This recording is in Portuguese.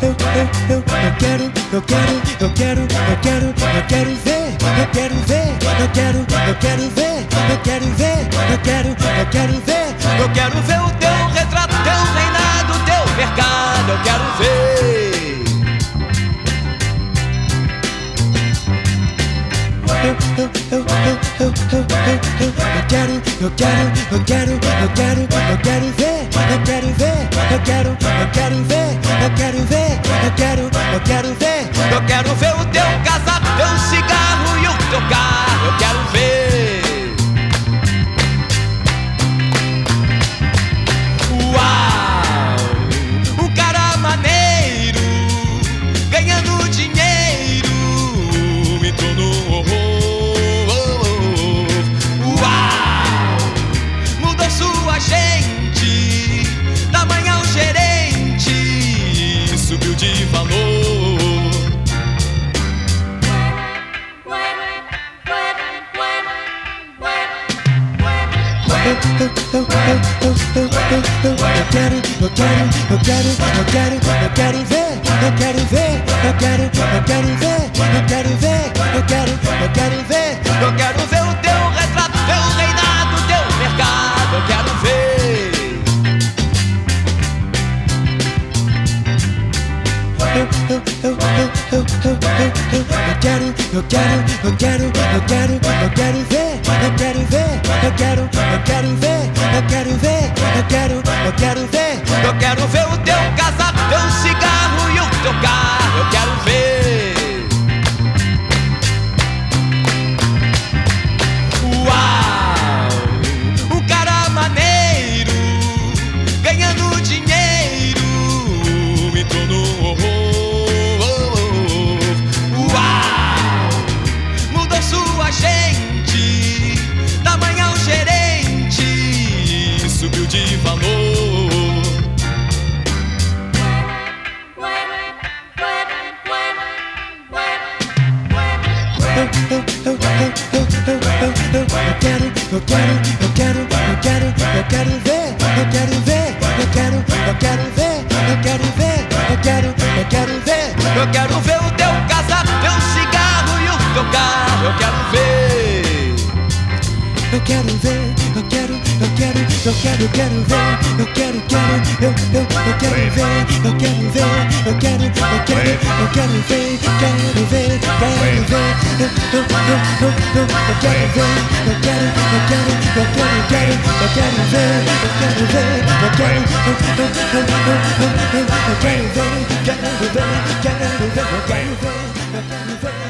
eu quero, eu quero, eu quero, eu quero ver, eu quero ver, eu quero, eu quero ver, eu quero ver, eu quero, eu quero ver, Eu quero ver o teu retrato, teu reinado, teu mercado. Eu quero ver. eu, eu, eu, eu, eu, eu, eu, eu, eu quero, eu quero, eu quero, eu quero, eu quero ver, eu de valor. Eu, eu, eu, eu quero, eu quero, eu quero, eu quero, eu quero ver, eu quero ver, eu quero, eu quero ver. Eu eu eu eu eu eu Eu quero, eu quero, eu quero, eu quero, eu quero ver, eu quero ver, eu quero, eu quero ver, eu quero ver, eu quero, eu quero ver, eu quero ver o teu casamento. de valor. Eu, eu, eu, eu quero, eu quero, eu quero, eu quero, eu quero ver, eu quero ver, eu quero, eu quero ver, eu quero ver, eu quero, eu quero ver, eu quero ver o teu casaco, teu cigarro e o teu carro, eu quero ver. Eu quero ver, eu quero, eu quero, eu quero, eu quero ver, eu quero, quero, eu, eu, eu quero ver, eu quero ver, eu quero, eu quero, eu quero ver, quero ver, quero ver, eu, eu, eu, eu, eu, eu quero ver, eu quero, eu quero, eu quero, eu quero, eu quero ver, eu quero ver, eu quero, eu, eu, eu, eu, eu, eu, eu quero ver, quero ver, quero ver, eu quero ver.